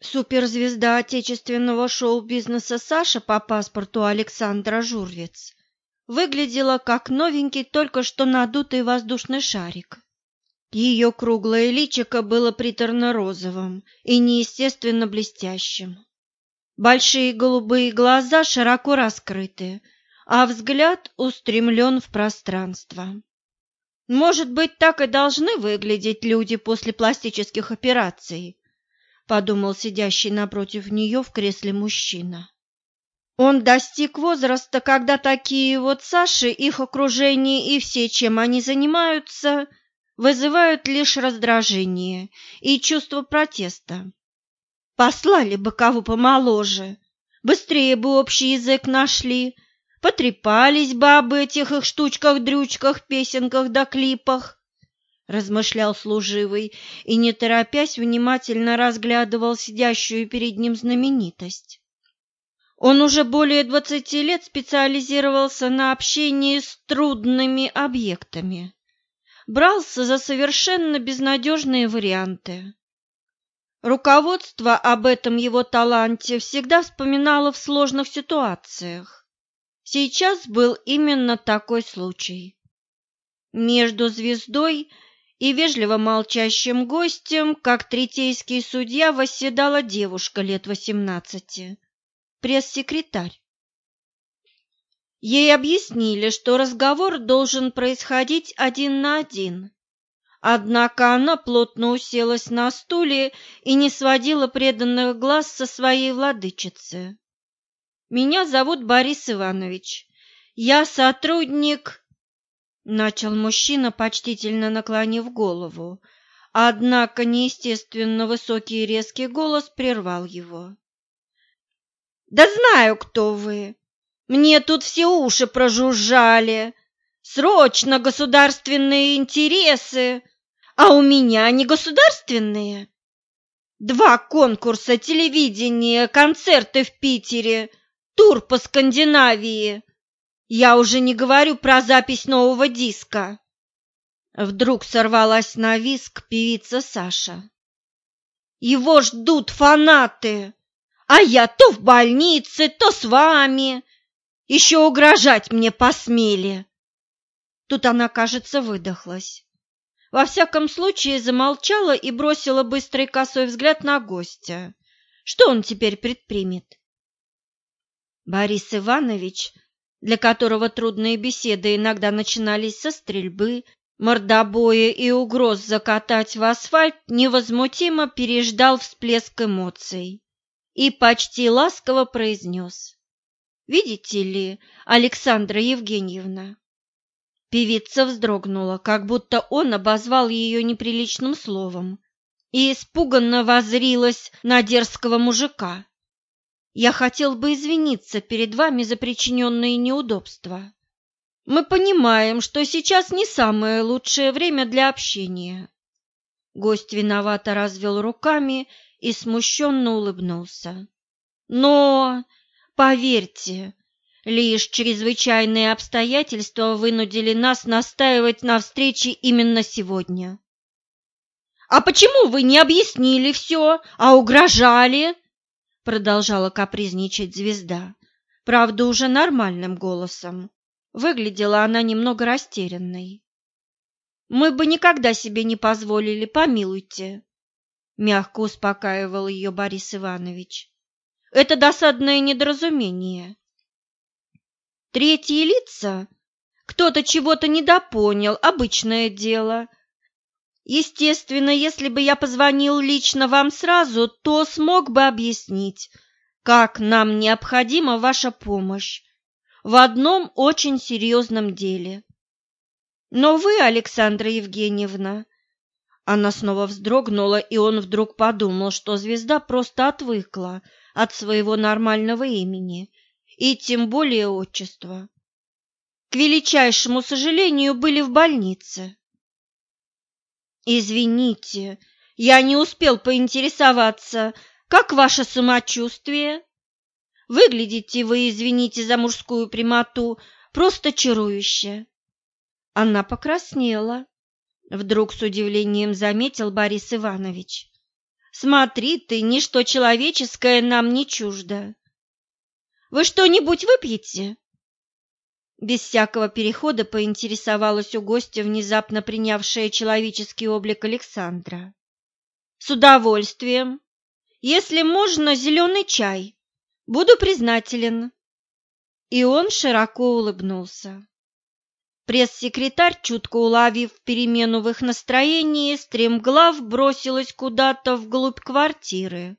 Суперзвезда отечественного шоу-бизнеса Саша по паспорту Александра Журвец выглядела как новенький только что надутый воздушный шарик. Ее круглое личико было приторно-розовым и неестественно блестящим. Большие голубые глаза широко раскрыты, а взгляд устремлен в пространство. Может быть, так и должны выглядеть люди после пластических операций, подумал сидящий напротив нее в кресле мужчина. Он достиг возраста, когда такие вот Саши, их окружение и все, чем они занимаются, вызывают лишь раздражение и чувство протеста. Послали бы кого помоложе, быстрее бы общий язык нашли, потрепались бы об этих их штучках-дрючках, песенках да клипах, размышлял служивый и, не торопясь, внимательно разглядывал сидящую перед ним знаменитость. Он уже более двадцати лет специализировался на общении с трудными объектами брался за совершенно безнадежные варианты. Руководство об этом его таланте всегда вспоминало в сложных ситуациях. Сейчас был именно такой случай. Между звездой и вежливо молчащим гостем, как третейский судья, восседала девушка лет восемнадцати, пресс-секретарь. Ей объяснили, что разговор должен происходить один на один. Однако она плотно уселась на стуле и не сводила преданных глаз со своей владычицы. «Меня зовут Борис Иванович. Я сотрудник...» Начал мужчина, почтительно наклонив голову, однако неестественно высокий и резкий голос прервал его. «Да знаю, кто вы. Мне тут все уши прожужжали. Срочно государственные интересы, а у меня не государственные. Два конкурса телевидения, концерты в Питере, тур по Скандинавии. Я уже не говорю про запись нового диска. Вдруг сорвалась на виск певица Саша. Его ждут фанаты, а я то в больнице, то с вами. Еще угрожать мне посмели!» Тут она, кажется, выдохлась. Во всяком случае, замолчала и бросила быстрый косой взгляд на гостя. Что он теперь предпримет? Борис Иванович, для которого трудные беседы иногда начинались со стрельбы, мордобоя и угроз закатать в асфальт, невозмутимо переждал всплеск эмоций и почти ласково произнес. Видите ли, Александра Евгеньевна?» Певица вздрогнула, как будто он обозвал ее неприличным словом, и испуганно возрилась на дерзкого мужика. «Я хотел бы извиниться перед вами за причиненные неудобства. Мы понимаем, что сейчас не самое лучшее время для общения». Гость виновато развел руками и смущенно улыбнулся. «Но Поверьте, лишь чрезвычайные обстоятельства вынудили нас настаивать на встрече именно сегодня. «А почему вы не объяснили все, а угрожали?» Продолжала капризничать звезда, правда, уже нормальным голосом. Выглядела она немного растерянной. «Мы бы никогда себе не позволили, помилуйте», — мягко успокаивал ее Борис Иванович. Это досадное недоразумение. Третьи лица? Кто-то чего-то недопонял, обычное дело. Естественно, если бы я позвонил лично вам сразу, то смог бы объяснить, как нам необходима ваша помощь в одном очень серьезном деле. Но вы, Александра Евгеньевна, она снова вздрогнула, и он вдруг подумал, что звезда просто отвыкла от своего нормального имени и тем более отчества. К величайшему сожалению, были в больнице. Извините, я не успел поинтересоваться, как ваше самочувствие? Выглядите вы, извините за мужскую прямоту, просто чарующе. Она покраснела. Вдруг с удивлением заметил Борис Иванович. Смотри ты, ничто человеческое нам не чуждо. Вы что-нибудь выпьете? Без всякого перехода поинтересовалась у гостя внезапно принявшая человеческий облик Александра. С удовольствием. Если можно, зеленый чай. Буду признателен. И он широко улыбнулся. Пресс-секретарь, чутко уловив перемену в их настроении, стремглав бросилась куда-то вглубь квартиры.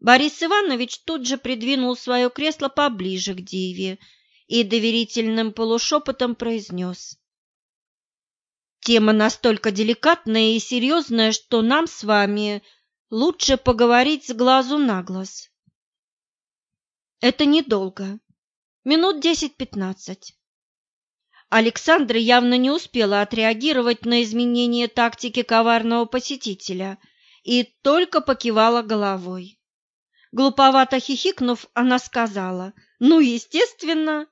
Борис Иванович тут же придвинул свое кресло поближе к Диве и доверительным полушепотом произнес. «Тема настолько деликатная и серьезная, что нам с вами лучше поговорить с глазу на глаз». «Это недолго. Минут десять-пятнадцать. Александра явно не успела отреагировать на изменение тактики коварного посетителя и только покивала головой. Глуповато хихикнув, она сказала «Ну, естественно».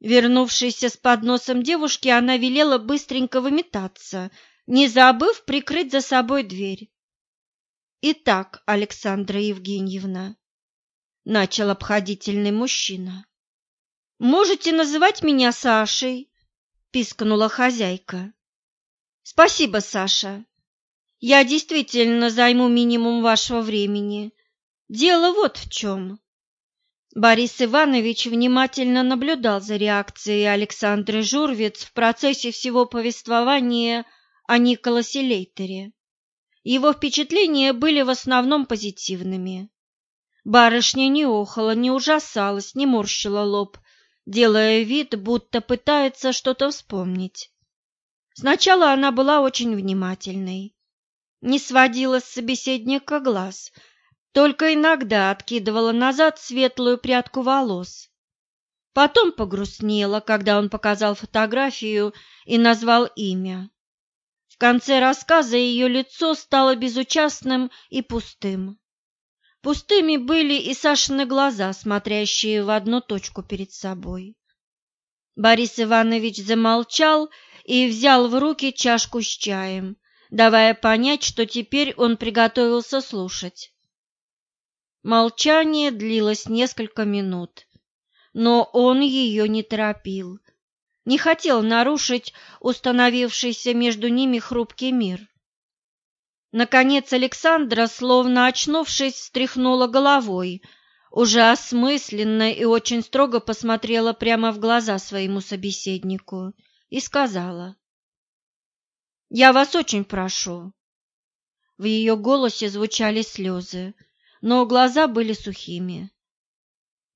Вернувшись с подносом девушки, она велела быстренько выметаться, не забыв прикрыть за собой дверь. «Итак, Александра Евгеньевна», — начал обходительный мужчина, «Можете называть меня Сашей», – пискнула хозяйка. «Спасибо, Саша. Я действительно займу минимум вашего времени. Дело вот в чем». Борис Иванович внимательно наблюдал за реакцией Александры Журвиц в процессе всего повествования о Николасе Лейтере. Его впечатления были в основном позитивными. Барышня не охала, не ужасалась, не морщила лоб, делая вид, будто пытается что-то вспомнить. Сначала она была очень внимательной, не сводила с собеседника глаз, только иногда откидывала назад светлую прядку волос. Потом погрустнела, когда он показал фотографию и назвал имя. В конце рассказа ее лицо стало безучастным и пустым. Пустыми были и Сашины глаза, смотрящие в одну точку перед собой. Борис Иванович замолчал и взял в руки чашку с чаем, давая понять, что теперь он приготовился слушать. Молчание длилось несколько минут, но он ее не торопил, не хотел нарушить установившийся между ними хрупкий мир. Наконец Александра, словно очнувшись, встряхнула головой, уже осмысленно и очень строго посмотрела прямо в глаза своему собеседнику и сказала, «Я вас очень прошу». В ее голосе звучали слезы, но глаза были сухими.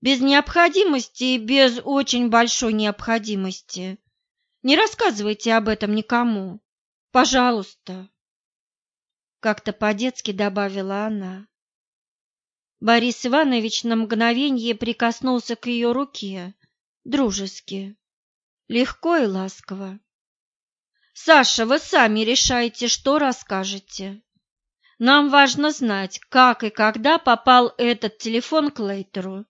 «Без необходимости и без очень большой необходимости. Не рассказывайте об этом никому. Пожалуйста». Как-то по-детски добавила она. Борис Иванович на мгновение прикоснулся к ее руке, дружески, легко и ласково. «Саша, вы сами решаете, что расскажете. Нам важно знать, как и когда попал этот телефон к Лейтеру.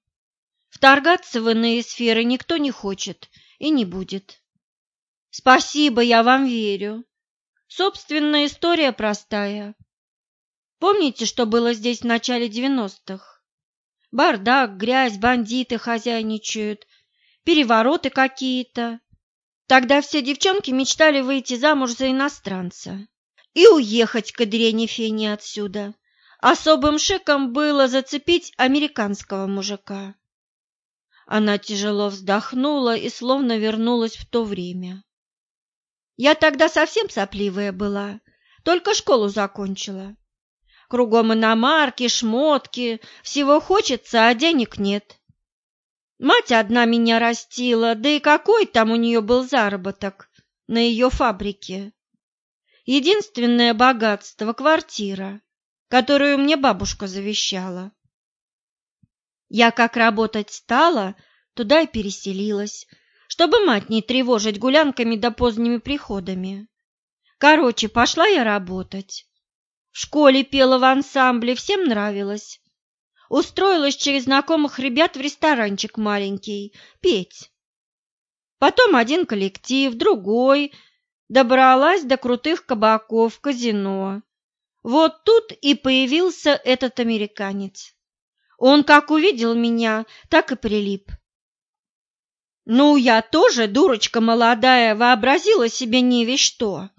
Вторгаться в иные сферы никто не хочет и не будет. Спасибо, я вам верю. Собственная история простая. Помните, что было здесь в начале девяностых? Бардак, грязь, бандиты хозяйничают, перевороты какие-то. Тогда все девчонки мечтали выйти замуж за иностранца и уехать к Адриане Фене отсюда. Особым шиком было зацепить американского мужика. Она тяжело вздохнула и словно вернулась в то время. Я тогда совсем сопливая была, только школу закончила. Кругом иномарки, шмотки, всего хочется, а денег нет. Мать одна меня растила, да и какой там у нее был заработок на ее фабрике. Единственное богатство – квартира, которую мне бабушка завещала. Я как работать стала, туда и переселилась, чтобы мать не тревожить гулянками да поздними приходами. Короче, пошла я работать. В школе пела в ансамбле, всем нравилось. Устроилась через знакомых ребят в ресторанчик маленький, петь. Потом один коллектив, другой. Добралась до крутых кабаков, казино. Вот тут и появился этот американец. Он как увидел меня, так и прилип. Ну, я тоже, дурочка молодая, вообразила себе не весь что.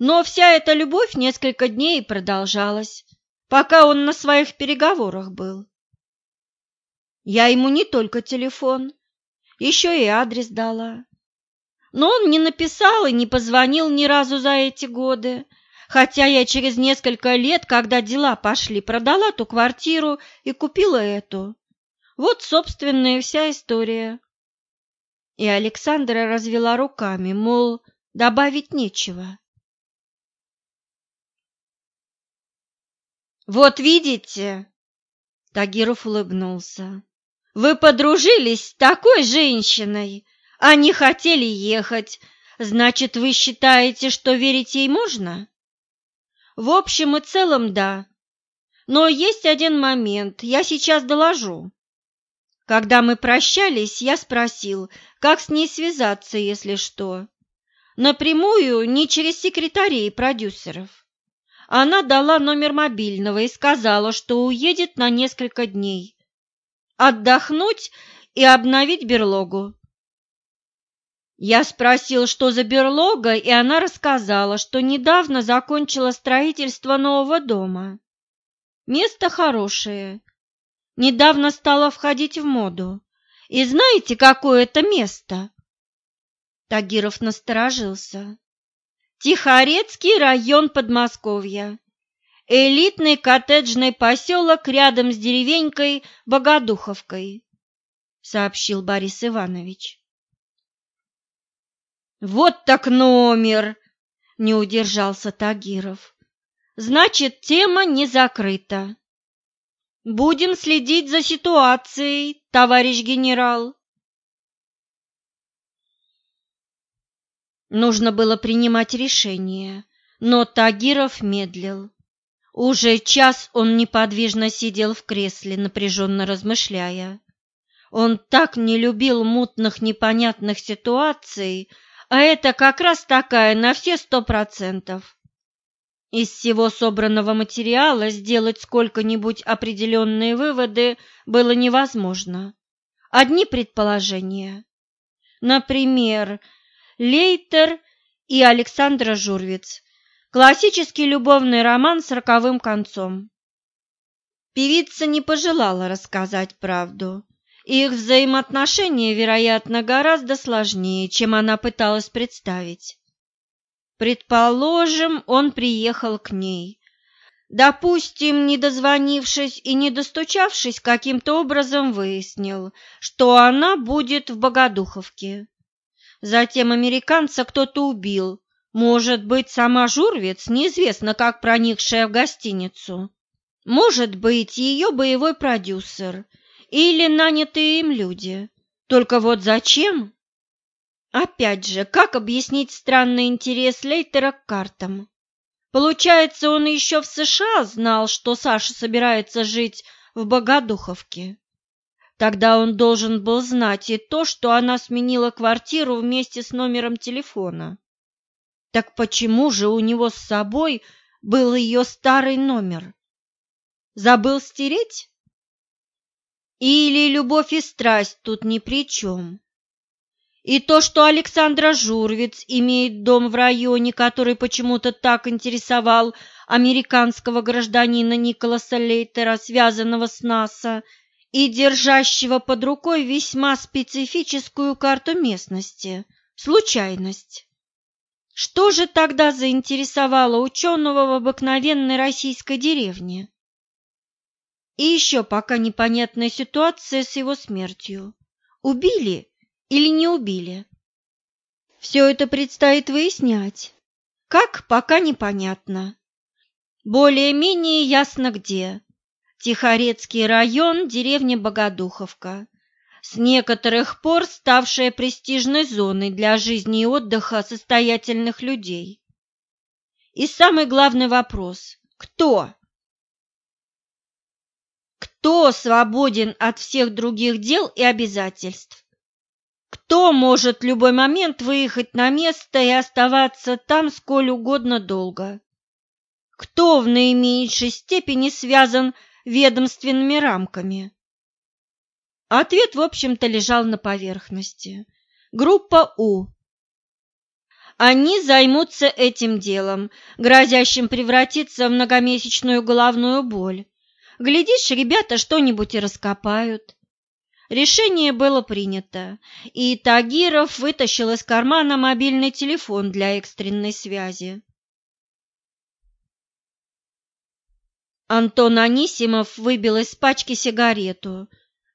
Но вся эта любовь несколько дней продолжалась, пока он на своих переговорах был. Я ему не только телефон, еще и адрес дала. Но он не написал и не позвонил ни разу за эти годы, хотя я через несколько лет, когда дела пошли, продала ту квартиру и купила эту. Вот, собственно, и вся история. И Александра развела руками, мол, добавить нечего. «Вот видите?» — Тагиров улыбнулся. «Вы подружились с такой женщиной, не хотели ехать. Значит, вы считаете, что верить ей можно?» «В общем и целом, да. Но есть один момент, я сейчас доложу». Когда мы прощались, я спросил, как с ней связаться, если что. Напрямую, не через секретарей и продюсеров. Она дала номер мобильного и сказала, что уедет на несколько дней. Отдохнуть и обновить берлогу. Я спросил, что за берлога, и она рассказала, что недавно закончила строительство нового дома. Место хорошее. Недавно стало входить в моду. И знаете, какое это место? Тагиров насторожился. Тихорецкий район Подмосковья. Элитный коттеджный поселок рядом с деревенькой Богодуховкой, сообщил Борис Иванович. Вот так номер, не удержался Тагиров. Значит, тема не закрыта. Будем следить за ситуацией, товарищ генерал. Нужно было принимать решение, но Тагиров медлил. Уже час он неподвижно сидел в кресле, напряженно размышляя. Он так не любил мутных непонятных ситуаций, а это как раз такая на все сто процентов. Из всего собранного материала сделать сколько-нибудь определенные выводы было невозможно. Одни предположения. Например, Лейтер и Александра Журвиц. Классический любовный роман с роковым концом. Певица не пожелала рассказать правду. Их взаимоотношения, вероятно, гораздо сложнее, чем она пыталась представить. Предположим, он приехал к ней. Допустим, не дозвонившись и не достучавшись, каким-то образом выяснил, что она будет в Богодуховке. Затем американца кто-то убил. Может быть, сама Журвец, неизвестно как проникшая в гостиницу. Может быть, ее боевой продюсер или нанятые им люди. Только вот зачем? Опять же, как объяснить странный интерес Лейтера к картам? Получается, он еще в США знал, что Саша собирается жить в Богодуховке. Тогда он должен был знать и то, что она сменила квартиру вместе с номером телефона. Так почему же у него с собой был ее старый номер? Забыл стереть? Или любовь и страсть тут ни при чем? И то, что Александра Журвиц имеет дом в районе, который почему-то так интересовал американского гражданина Николаса Лейтера, связанного с НАСА, и держащего под рукой весьма специфическую карту местности – случайность. Что же тогда заинтересовало ученого в обыкновенной российской деревне? И еще пока непонятная ситуация с его смертью. Убили или не убили? Все это предстоит выяснять. Как, пока непонятно. Более-менее ясно где. Тихорецкий район, деревня Богодуховка, с некоторых пор ставшая престижной зоной для жизни и отдыха состоятельных людей. И самый главный вопрос – кто? Кто свободен от всех других дел и обязательств? Кто может в любой момент выехать на место и оставаться там сколь угодно долго? кто в наименьшей степени связан ведомственными рамками? Ответ, в общем-то, лежал на поверхности. Группа У. Они займутся этим делом, грозящим превратиться в многомесячную головную боль. Глядишь, ребята что-нибудь и раскопают. Решение было принято, и Тагиров вытащил из кармана мобильный телефон для экстренной связи. Антон Анисимов выбил из пачки сигарету,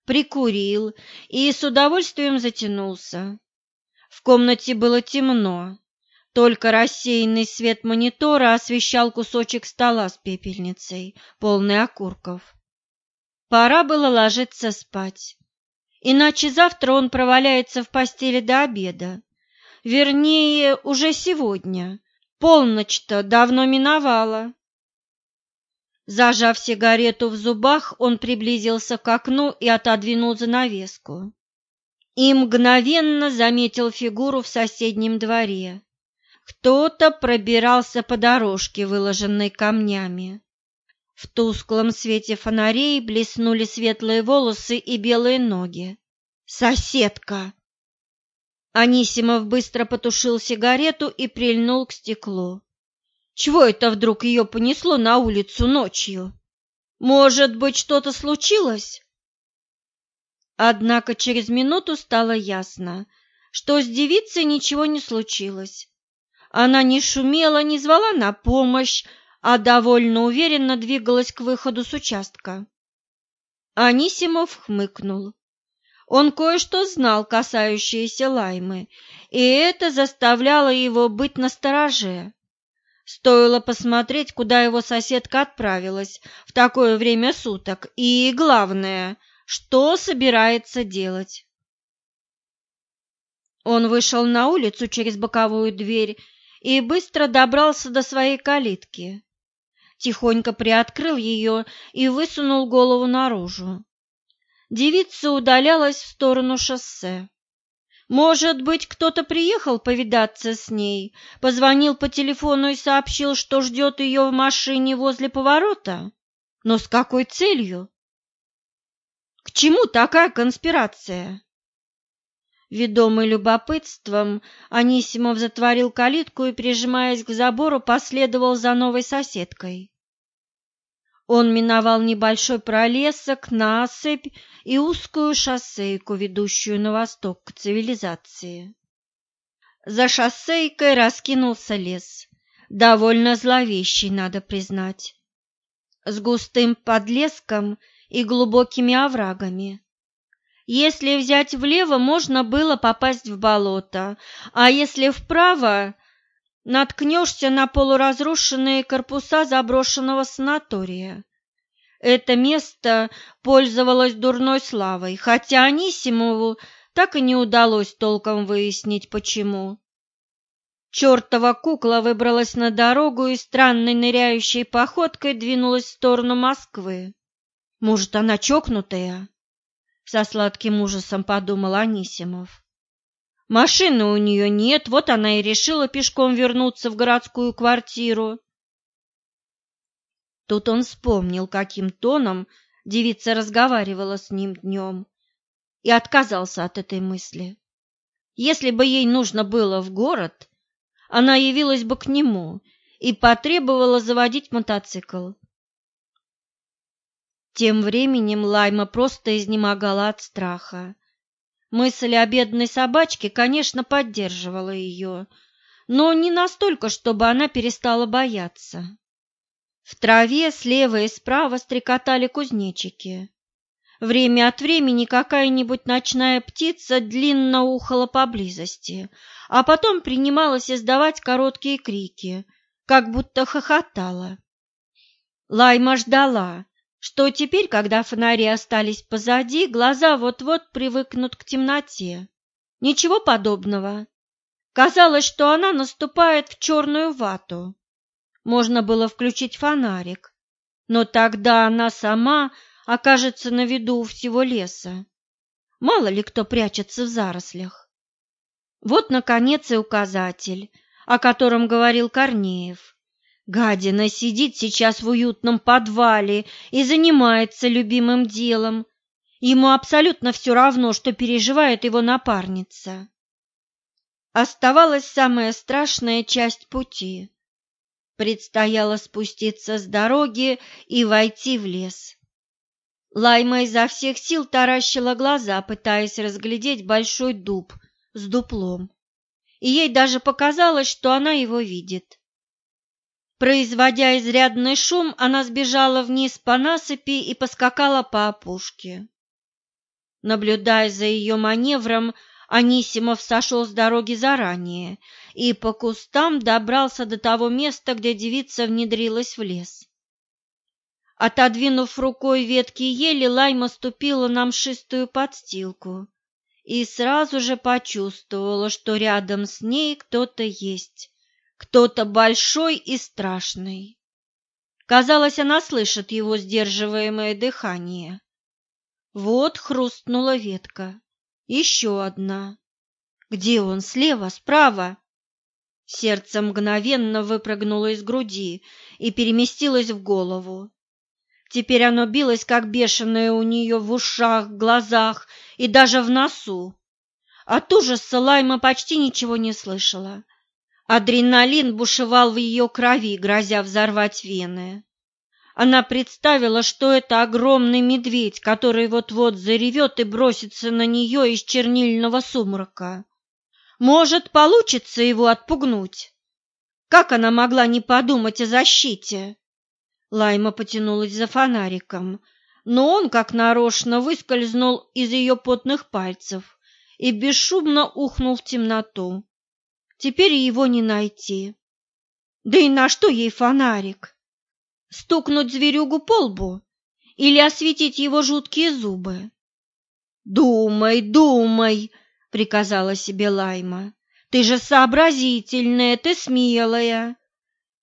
прикурил и с удовольствием затянулся. В комнате было темно, только рассеянный свет монитора освещал кусочек стола с пепельницей, полный окурков. Пора было ложиться спать, иначе завтра он проваляется в постели до обеда. Вернее, уже сегодня. Полночь-то давно миновала. Зажав сигарету в зубах, он приблизился к окну и отодвинул занавеску. И мгновенно заметил фигуру в соседнем дворе. Кто-то пробирался по дорожке, выложенной камнями. В тусклом свете фонарей блеснули светлые волосы и белые ноги. «Соседка!» Анисимов быстро потушил сигарету и прильнул к стеклу. Чего это вдруг ее понесло на улицу ночью? Может быть, что-то случилось? Однако через минуту стало ясно, что с девицей ничего не случилось. Она не шумела, не звала на помощь, а довольно уверенно двигалась к выходу с участка. Анисимов хмыкнул. Он кое-что знал, касающееся Лаймы, и это заставляло его быть настороже. Стоило посмотреть, куда его соседка отправилась в такое время суток, и, главное, что собирается делать. Он вышел на улицу через боковую дверь и быстро добрался до своей калитки. Тихонько приоткрыл ее и высунул голову наружу. Девица удалялась в сторону шоссе. Может быть, кто-то приехал повидаться с ней, позвонил по телефону и сообщил, что ждет ее в машине возле поворота? Но с какой целью? К чему такая конспирация? Ведомый любопытством, Анисимов затворил калитку и, прижимаясь к забору, последовал за новой соседкой. Он миновал небольшой пролесок, насыпь и узкую шоссейку, ведущую на восток к цивилизации. За шоссейкой раскинулся лес, довольно зловещий, надо признать, с густым подлеском и глубокими оврагами. Если взять влево, можно было попасть в болото, а если вправо, наткнешься на полуразрушенные корпуса заброшенного санатория. Это место пользовалось дурной славой, хотя Анисимову так и не удалось толком выяснить, почему. Чертова кукла выбралась на дорогу и странной ныряющей походкой двинулась в сторону Москвы. Может, она чокнутая? Со сладким ужасом подумал Анисимов. Машины у нее нет, вот она и решила пешком вернуться в городскую квартиру. Тут он вспомнил, каким тоном девица разговаривала с ним днем, и отказался от этой мысли. Если бы ей нужно было в город, она явилась бы к нему и потребовала заводить мотоцикл. Тем временем Лайма просто изнемогала от страха. Мысль о бедной собачке, конечно, поддерживала ее, но не настолько, чтобы она перестала бояться. В траве слева и справа стрекотали кузнечики. Время от времени какая-нибудь ночная птица длинно ухала поблизости, а потом принималась издавать короткие крики, как будто хохотала. Лайма ждала, что теперь, когда фонари остались позади, глаза вот-вот привыкнут к темноте. Ничего подобного. Казалось, что она наступает в черную вату. Можно было включить фонарик, но тогда она сама окажется на виду у всего леса. Мало ли кто прячется в зарослях. Вот, наконец, и указатель, о котором говорил Корнеев. Гадина сидит сейчас в уютном подвале и занимается любимым делом. Ему абсолютно все равно, что переживает его напарница. Оставалась самая страшная часть пути. Предстояло спуститься с дороги и войти в лес. Лайма изо всех сил таращила глаза, пытаясь разглядеть большой дуб с дуплом. И ей даже показалось, что она его видит. Производя изрядный шум, она сбежала вниз по насыпи и поскакала по опушке. Наблюдая за ее маневром, Анисимов сошел с дороги заранее и по кустам добрался до того места, где девица внедрилась в лес. Отодвинув рукой ветки ели, Лайма ступила на мшистую подстилку и сразу же почувствовала, что рядом с ней кто-то есть кто-то большой и страшный. Казалось, она слышит его сдерживаемое дыхание. Вот хрустнула ветка. Еще одна. Где он? Слева? Справа? Сердце мгновенно выпрыгнуло из груди и переместилось в голову. Теперь оно билось, как бешеное у нее в ушах, глазах и даже в носу. От ужаса Лайма почти ничего не слышала. Адреналин бушевал в ее крови, грозя взорвать вены. Она представила, что это огромный медведь, который вот-вот заревет и бросится на нее из чернильного сумрака. Может, получится его отпугнуть? Как она могла не подумать о защите? Лайма потянулась за фонариком, но он, как нарочно, выскользнул из ее потных пальцев и бесшумно ухнул в темноту. Теперь его не найти. Да и на что ей фонарик? Стукнуть зверюгу по лбу или осветить его жуткие зубы? «Думай, думай!» — приказала себе Лайма. «Ты же сообразительная, ты смелая!»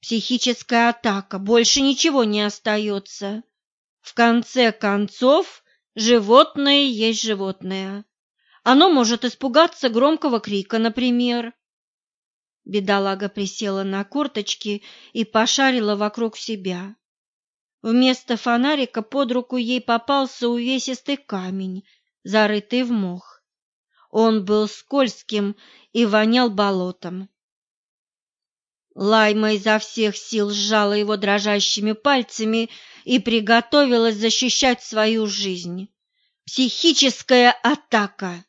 Психическая атака, больше ничего не остается. В конце концов, животное есть животное. Оно может испугаться громкого крика, например, Бедолага присела на корточки и пошарила вокруг себя. Вместо фонарика под руку ей попался увесистый камень, зарытый в мох. Он был скользким и вонял болотом. Лайма изо всех сил сжала его дрожащими пальцами и приготовилась защищать свою жизнь. Психическая атака!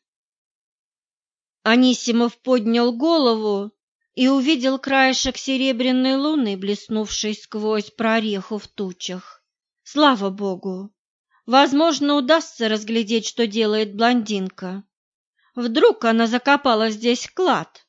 Анисимов поднял голову и увидел краешек серебряной луны, блеснувшей сквозь прореху в тучах. Слава богу! Возможно, удастся разглядеть, что делает блондинка. Вдруг она закопала здесь клад.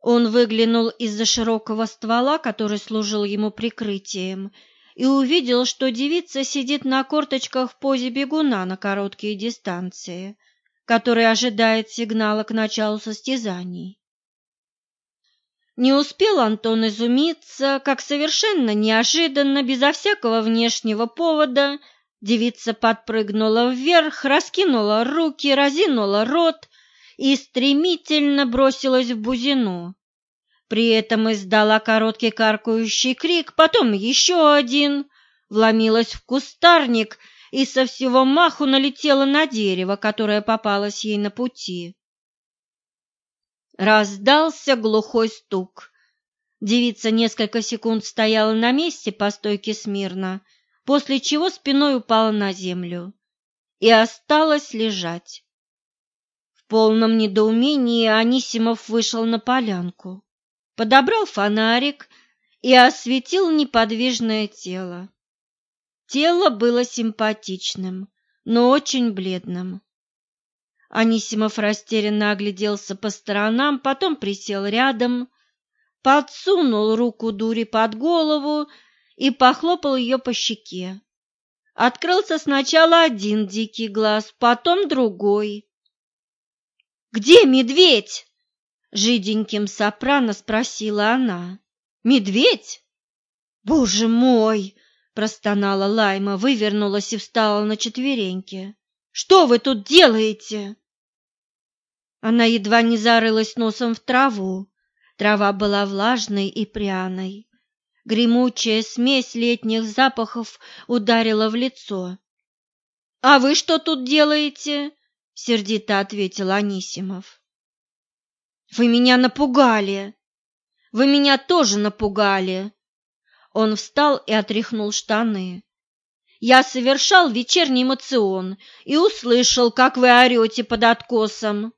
Он выглянул из-за широкого ствола, который служил ему прикрытием, и увидел, что девица сидит на корточках в позе бегуна на короткие дистанции, который ожидает сигнала к началу состязаний. Не успел Антон изумиться, как совершенно неожиданно, безо всякого внешнего повода, девица подпрыгнула вверх, раскинула руки, разинула рот и стремительно бросилась в бузину. При этом издала короткий каркающий крик, потом еще один, вломилась в кустарник и со всего маху налетела на дерево, которое попалось ей на пути. Раздался глухой стук. Девица несколько секунд стояла на месте по стойке смирно, после чего спиной упала на землю и осталась лежать. В полном недоумении Анисимов вышел на полянку, подобрал фонарик и осветил неподвижное тело. Тело было симпатичным, но очень бледным. Анисимов растерянно огляделся по сторонам, потом присел рядом, подсунул руку дури под голову и похлопал ее по щеке. Открылся сначала один дикий глаз, потом другой. «Где медведь?» — жиденьким сопрано спросила она. «Медведь? Боже мой!» — простонала Лайма, вывернулась и встала на четвереньки. Что вы тут делаете?» Она едва не зарылась носом в траву. Трава была влажной и пряной. Гремучая смесь летних запахов ударила в лицо. «А вы что тут делаете?» — сердито ответил Анисимов. «Вы меня напугали! Вы меня тоже напугали!» Он встал и отряхнул штаны. «Я совершал вечерний мацион и услышал, как вы орете под откосом.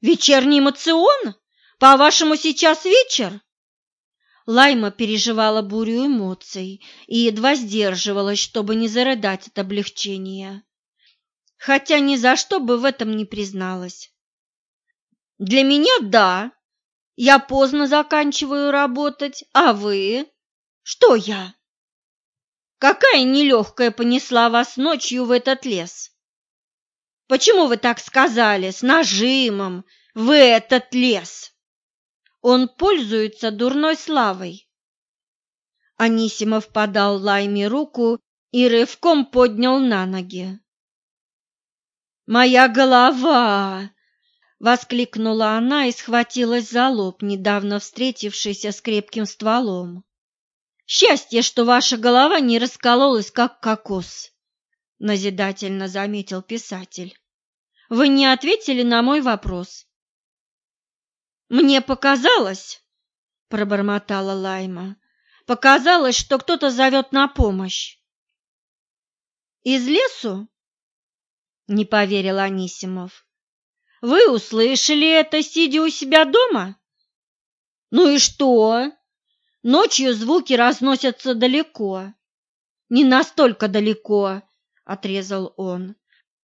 Вечерний мацион? По-вашему, сейчас вечер?» Лайма переживала бурю эмоций и едва сдерживалась, чтобы не зарыдать от облегчения. Хотя ни за что бы в этом не призналась. «Для меня – да. Я поздно заканчиваю работать, а вы? Что я?» «Какая нелегкая понесла вас ночью в этот лес?» «Почему вы так сказали, с нажимом, в этот лес?» Он пользуется дурной славой. Анисимов подал Лайме руку и рывком поднял на ноги. «Моя голова!» — воскликнула она и схватилась за лоб, недавно встретившийся с крепким стволом. «Счастье, что ваша голова не раскололась, как кокос!» — назидательно заметил писатель. «Вы не ответили на мой вопрос. «Мне показалось», — пробормотала Лайма, — «показалось, что кто-то зовет на помощь». «Из лесу?» — не поверил Анисимов. «Вы услышали это, сидя у себя дома?» «Ну и что? Ночью звуки разносятся далеко». «Не настолько далеко», — отрезал он.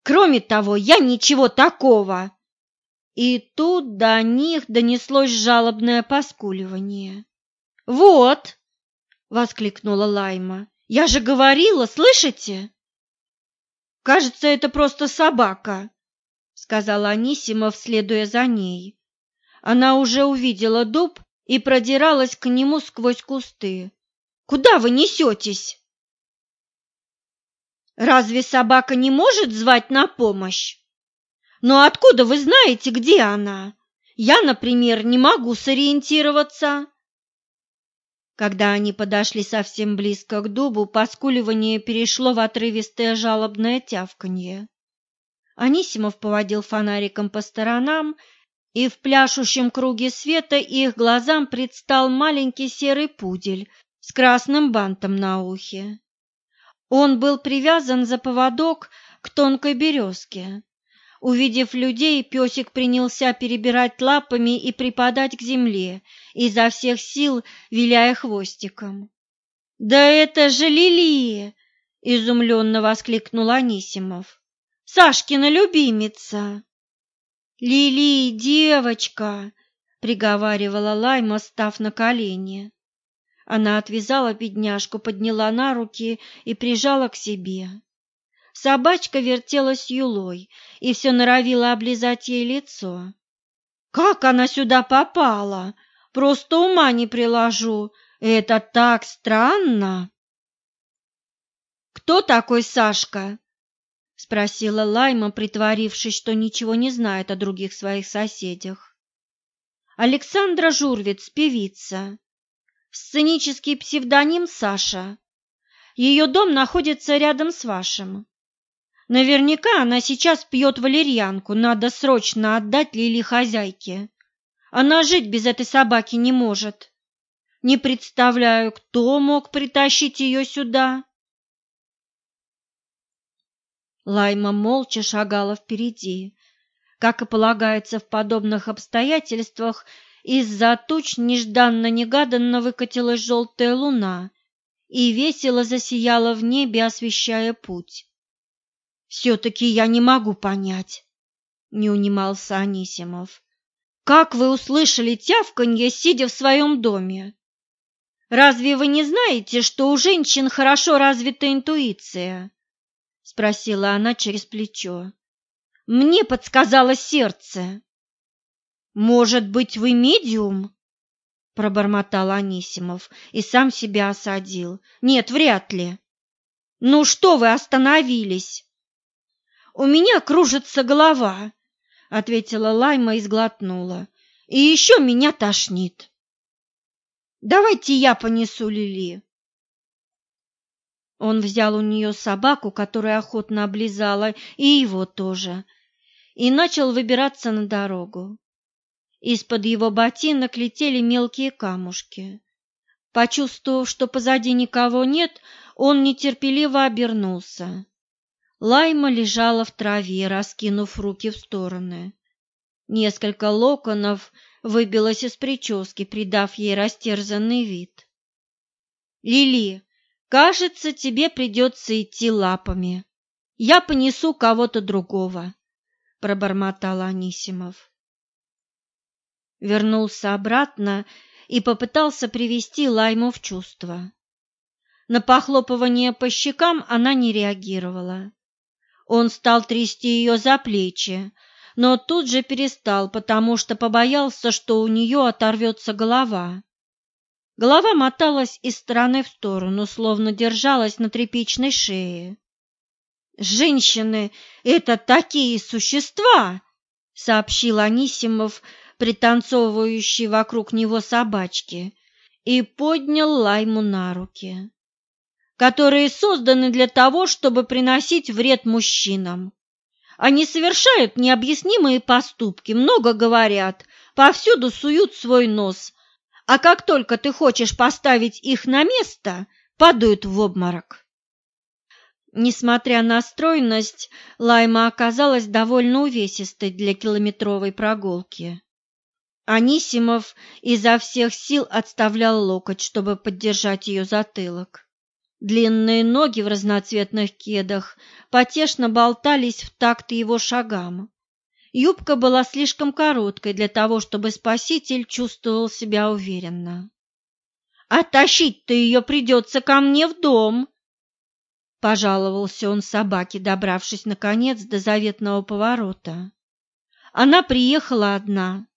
«Кроме того, я ничего такого и тут до них донеслось жалобное поскуливание. «Вот!» — воскликнула Лайма. «Я же говорила, слышите?» «Кажется, это просто собака», — сказала Анисимов, следуя за ней. Она уже увидела дуб и продиралась к нему сквозь кусты. «Куда вы несетесь?» «Разве собака не может звать на помощь?» Но откуда вы знаете, где она? Я, например, не могу сориентироваться. Когда они подошли совсем близко к дубу, поскуливание перешло в отрывистое жалобное тявканье. Анисимов поводил фонариком по сторонам, и в пляшущем круге света их глазам предстал маленький серый пудель с красным бантом на ухе. Он был привязан за поводок к тонкой березке. Увидев людей, песик принялся перебирать лапами и припадать к земле, изо всех сил виляя хвостиком. «Да это же Лили!» — изумленно воскликнул Анисимов. «Сашкина любимица!» «Лили, девочка!» — приговаривала Лайма, став на колени. Она отвязала бедняжку, подняла на руки и прижала к себе. Собачка вертелась юлой и все норовила облизать ей лицо. «Как она сюда попала? Просто ума не приложу. Это так странно!» «Кто такой Сашка?» — спросила Лайма, притворившись, что ничего не знает о других своих соседях. «Александра Журвиц, певица. Сценический псевдоним Саша. Ее дом находится рядом с вашим. Наверняка она сейчас пьет валерьянку, надо срочно отдать Лили хозяйке. Она жить без этой собаки не может. Не представляю, кто мог притащить ее сюда. Лайма молча шагала впереди. Как и полагается в подобных обстоятельствах, из-за туч нежданно-негаданно выкатилась желтая луна и весело засияла в небе, освещая путь. «Все-таки я не могу понять», — не унимался Анисимов. «Как вы услышали тявканье, сидя в своем доме? Разве вы не знаете, что у женщин хорошо развита интуиция?» — спросила она через плечо. «Мне подсказало сердце». «Может быть, вы медиум?» — пробормотал Анисимов и сам себя осадил. «Нет, вряд ли». «Ну что вы остановились?» «У меня кружится голова», — ответила Лайма и сглотнула. «И еще меня тошнит». Давайте я понесу Лили. Он взял у нее собаку, которая охотно облизала, и его тоже, и начал выбираться на дорогу. Из-под его ботинок летели мелкие камушки. Почувствовав, что позади никого нет, он нетерпеливо обернулся. Лайма лежала в траве, раскинув руки в стороны. Несколько локонов выбилось из прически, придав ей растерзанный вид. «Лили, кажется, тебе придется идти лапами. Я понесу кого-то другого», — пробормотал Анисимов. Вернулся обратно и попытался привести Лайму в чувство. На похлопывание по щекам она не реагировала. Он стал трясти ее за плечи, но тут же перестал, потому что побоялся, что у нее оторвется голова. Голова моталась из стороны в сторону, словно держалась на тряпичной шее. «Женщины — это такие существа!» — сообщил Анисимов, пританцовывающий вокруг него собачки, и поднял Лайму на руки, которые созданы для того, чтобы приносить вред мужчинам. Они совершают необъяснимые поступки, много говорят, повсюду суют свой нос, а как только ты хочешь поставить их на место, падают в обморок. Несмотря на стройность, Лайма оказалась довольно увесистой для километровой прогулки. Анисимов изо всех сил отставлял локоть, чтобы поддержать ее затылок. Длинные ноги в разноцветных кедах потешно болтались в такт его шагам. Юбка была слишком короткой для того, чтобы спаситель чувствовал себя уверенно. «А тащить-то ее придется ко мне в дом!» Пожаловался он собаке, добравшись, наконец, до заветного поворота. Она приехала одна,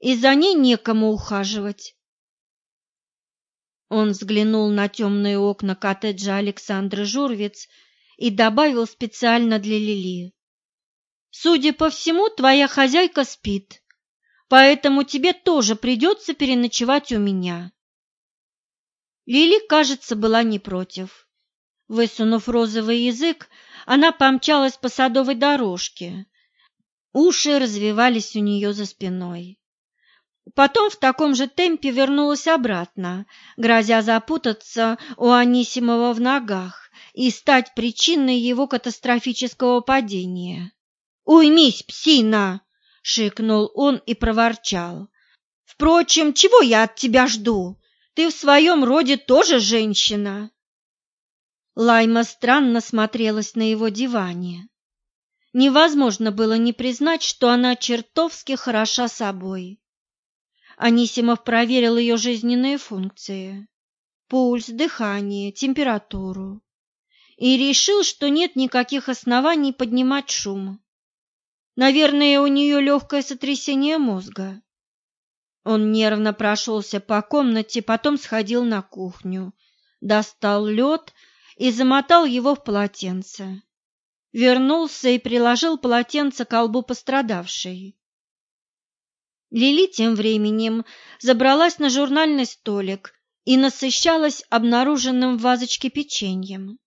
и за ней некому ухаживать. Он взглянул на темные окна коттеджа Александры Журвиц и добавил специально для Лили. «Судя по всему, твоя хозяйка спит, поэтому тебе тоже придется переночевать у меня». Лили, кажется, была не против. Высунув розовый язык, она помчалась по садовой дорожке. Уши развивались у нее за спиной. Потом в таком же темпе вернулась обратно, грозя запутаться у Анисимова в ногах и стать причиной его катастрофического падения. «Уймись, псина!» — шикнул он и проворчал. «Впрочем, чего я от тебя жду? Ты в своем роде тоже женщина!» Лайма странно смотрелась на его диване. Невозможно было не признать, что она чертовски хороша собой. Анисимов проверил ее жизненные функции – пульс, дыхание, температуру – и решил, что нет никаких оснований поднимать шум. Наверное, у нее легкое сотрясение мозга. Он нервно прошелся по комнате, потом сходил на кухню, достал лед и замотал его в полотенце. Вернулся и приложил полотенце к колбу пострадавшей. Лили тем временем забралась на журнальный столик и насыщалась обнаруженным в вазочке печеньем.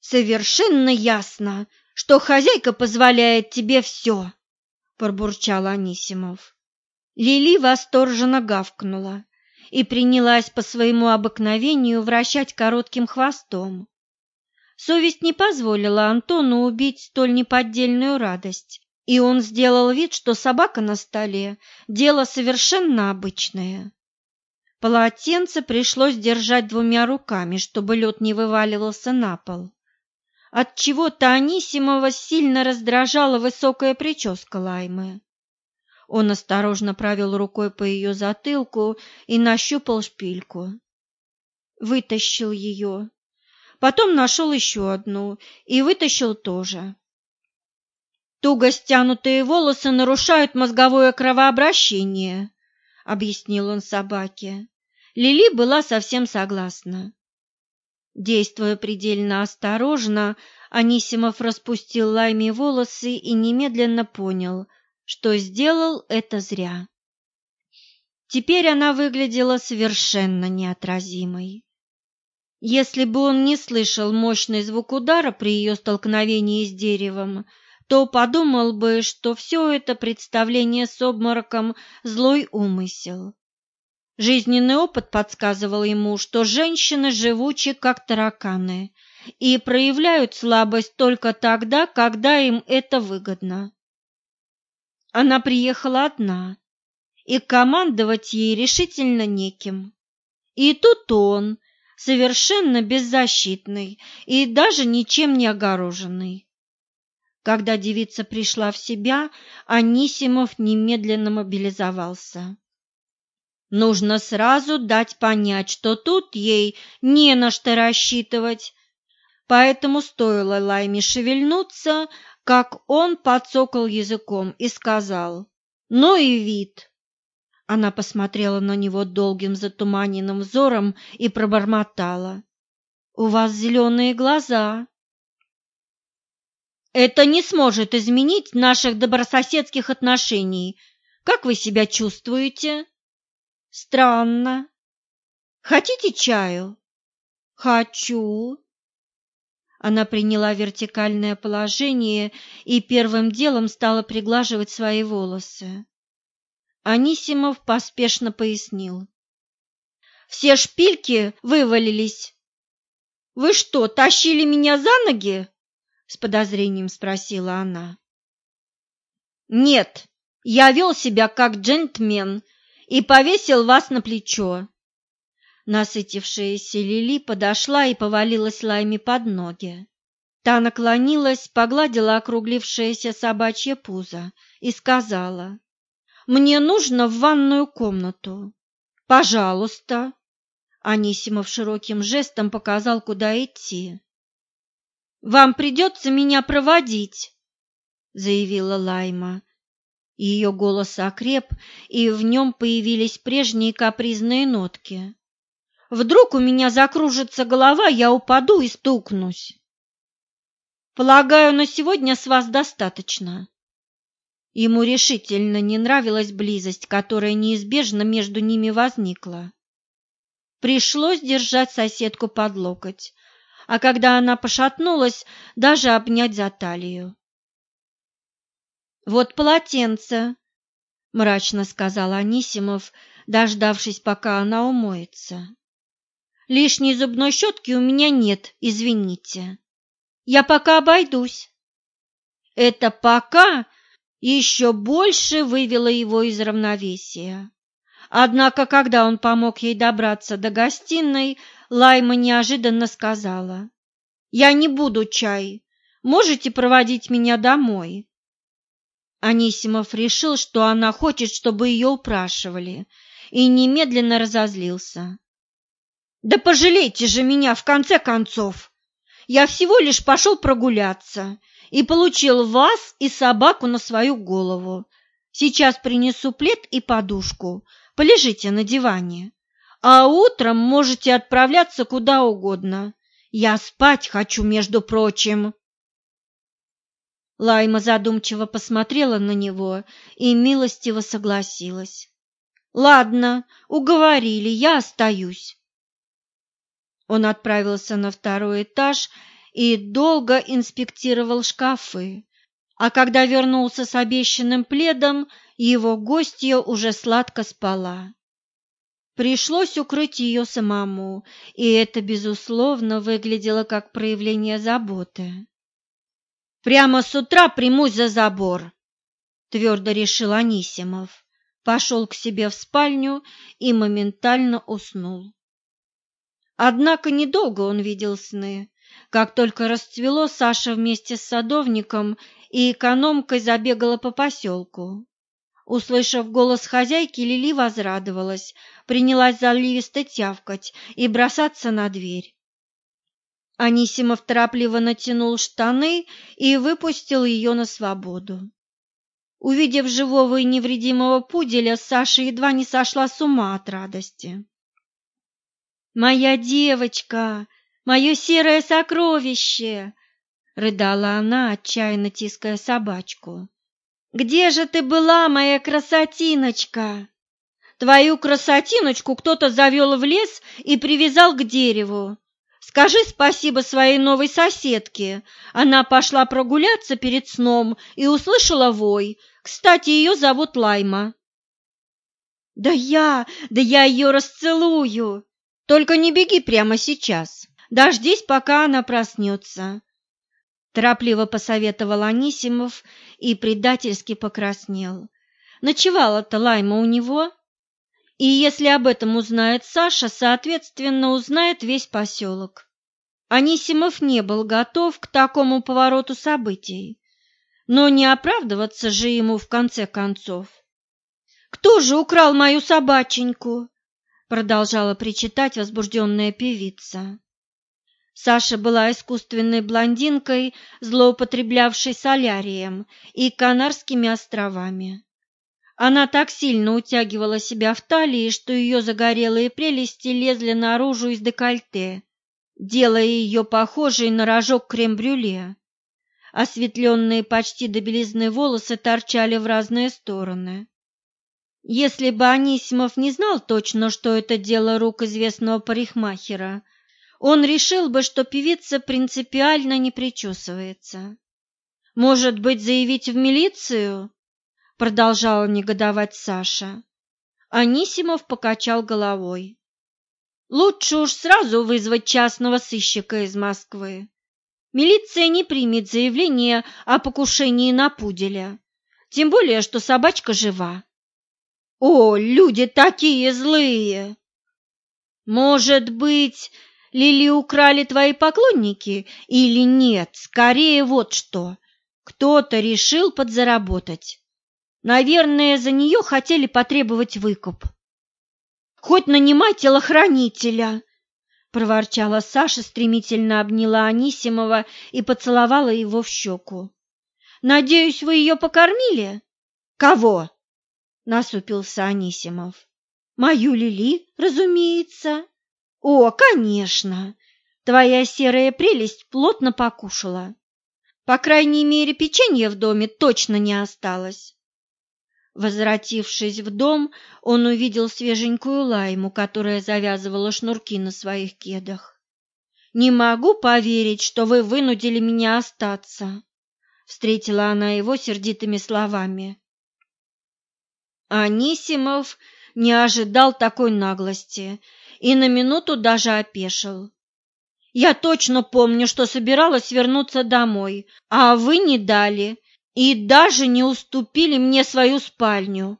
«Совершенно ясно, что хозяйка позволяет тебе все», – пробурчал Анисимов. Лили восторженно гавкнула и принялась по своему обыкновению вращать коротким хвостом. Совесть не позволила Антону убить столь неподдельную радость и он сделал вид, что собака на столе – дело совершенно обычное. Полотенце пришлось держать двумя руками, чтобы лед не вываливался на пол. От чего то Анисимова сильно раздражала высокая прическа Лаймы. Он осторожно провел рукой по ее затылку и нащупал шпильку. Вытащил ее. Потом нашел еще одну и вытащил тоже. Туго стянутые волосы нарушают мозговое кровообращение, объяснил он собаке. Лили была совсем согласна. Действуя предельно осторожно, Анисимов распустил Лайме волосы и немедленно понял, что сделал это зря. Теперь она выглядела совершенно неотразимой. Если бы он не слышал мощный звук удара при ее столкновении с деревом, то подумал бы, что все это представление с обмороком – злой умысел. Жизненный опыт подсказывал ему, что женщины живучи, как тараканы, и проявляют слабость только тогда, когда им это выгодно. Она приехала одна, и командовать ей решительно неким. И тут он, совершенно беззащитный и даже ничем не огороженный. Когда девица пришла в себя, Анисимов немедленно мобилизовался. Нужно сразу дать понять, что тут ей не на что рассчитывать, поэтому стоило Лайме шевельнуться, как он подсокал языком и сказал «Ну и вид!». Она посмотрела на него долгим затуманенным взором и пробормотала «У вас зеленые глаза!» «Это не сможет изменить наших добрососедских отношений. Как вы себя чувствуете?» Странно. Хотите чаю? Хочу. Она приняла вертикальное положение и первым делом стала приглаживать свои волосы. Анисимов поспешно пояснил. Все шпильки вывалились. Вы что, тащили меня за ноги? С подозрением спросила она. Нет, я вел себя как джентльмен и повесил вас на плечо. Насытившаяся Лили подошла и повалилась Лайме под ноги. Та наклонилась, погладила округлившееся собачье пузо и сказала, «Мне нужно в ванную комнату. Пожалуйста». Анисимов широким жестом показал, куда идти. «Вам придется меня проводить», — заявила Лайма, ее голос окреп, и в нем появились прежние капризные нотки. «Вдруг у меня закружится голова, я упаду и стукнусь. Полагаю, на сегодня с вас достаточно». Ему решительно не нравилась близость, которая неизбежно между ними возникла. Пришлось держать соседку под локоть, а когда она пошатнулась, даже обнять за талию. «Вот полотенце», — мрачно сказал Анисимов, дождавшись, пока она умоется. «Лишней зубной щетки у меня нет, извините. Я пока обойдусь». Это «пока» еще больше вывело его из равновесия. Однако, когда он помог ей добраться до гостиной, Лайма неожиданно сказала, «Я не буду чай. Можете проводить меня домой?» Анисимов решил, что она хочет, чтобы ее упрашивали, и немедленно разозлился. «Да пожалейте же меня, в конце концов! Я всего лишь пошел прогуляться и получил вас и собаку на свою голову. Сейчас принесу плед и подушку, полежите на диване, а утром можете отправляться куда угодно. Я спать хочу, между прочим». Лайма задумчиво посмотрела на него и милостиво согласилась. «Ладно, уговорили, я остаюсь». Он отправился на второй этаж и долго инспектировал шкафы, а когда вернулся с обещанным пледом, его гостья уже сладко спала. Пришлось укрыть ее самому, и это, безусловно, выглядело как проявление заботы. Прямо с утра примусь за забор, твердо решил Анисимов. Пошел к себе в спальню и моментально уснул. Однако недолго он видел сны. Как только расцвело, Саша вместе с садовником и экономкой забегала по поселку. Услышав голос хозяйки, Лили возрадовалась, принялась заливисто тявкать и бросаться на дверь. Анисимов торопливо натянул штаны и выпустил ее на свободу. Увидев живого и невредимого пуделя, Саша едва не сошла с ума от радости. «Моя девочка! Мое серое сокровище!» — рыдала она, отчаянно тиская собачку. «Где же ты была, моя красотиночка? Твою красотиночку кто-то завел в лес и привязал к дереву. Скажи спасибо своей новой соседке. Она пошла прогуляться перед сном и услышала вой. Кстати, ее зовут Лайма. Да я, да я ее расцелую. Только не беги прямо сейчас. Дождись, пока она проснется. Торопливо посоветовал Анисимов и предательски покраснел. Ночевала-то Лайма у него, и если об этом узнает Саша, соответственно, узнает весь поселок. Анисимов не был готов к такому повороту событий, но не оправдываться же ему в конце концов. «Кто же украл мою собаченьку?» продолжала причитать возбужденная певица. Саша была искусственной блондинкой, злоупотреблявшей солярием и Канарскими островами. Она так сильно утягивала себя в талии, что ее загорелые прелести лезли наружу из декольте, делая ее похожей на рожок крем-брюле. Осветленные почти до белизны волосы торчали в разные стороны. Если бы Анисимов не знал точно, что это дело рук известного парикмахера, он решил бы, что певица принципиально не причесывается. Может быть, заявить в милицию? Продолжала негодовать Саша. Анисимов покачал головой. Лучше уж сразу вызвать частного сыщика из Москвы. Милиция не примет заявление о покушении на пуделя, тем более, что собачка жива. О, люди такие злые! Может быть, Лили украли твои поклонники или нет? Скорее вот что. Кто-то решил подзаработать. Наверное, за нее хотели потребовать выкуп. «Хоть нанимай телохранителя!» — проворчала Саша, стремительно обняла Анисимова и поцеловала его в щеку. «Надеюсь, вы ее покормили?» «Кого?» — насупился Анисимов. «Мою Лили, разумеется». «О, конечно! Твоя серая прелесть плотно покушала. По крайней мере, печенья в доме точно не осталось». Возвратившись в дом, он увидел свеженькую лайму, которая завязывала шнурки на своих кедах. «Не могу поверить, что вы вынудили меня остаться», — встретила она его сердитыми словами. Анисимов не ожидал такой наглости и на минуту даже опешил. «Я точно помню, что собиралась вернуться домой, а вы не дали и даже не уступили мне свою спальню.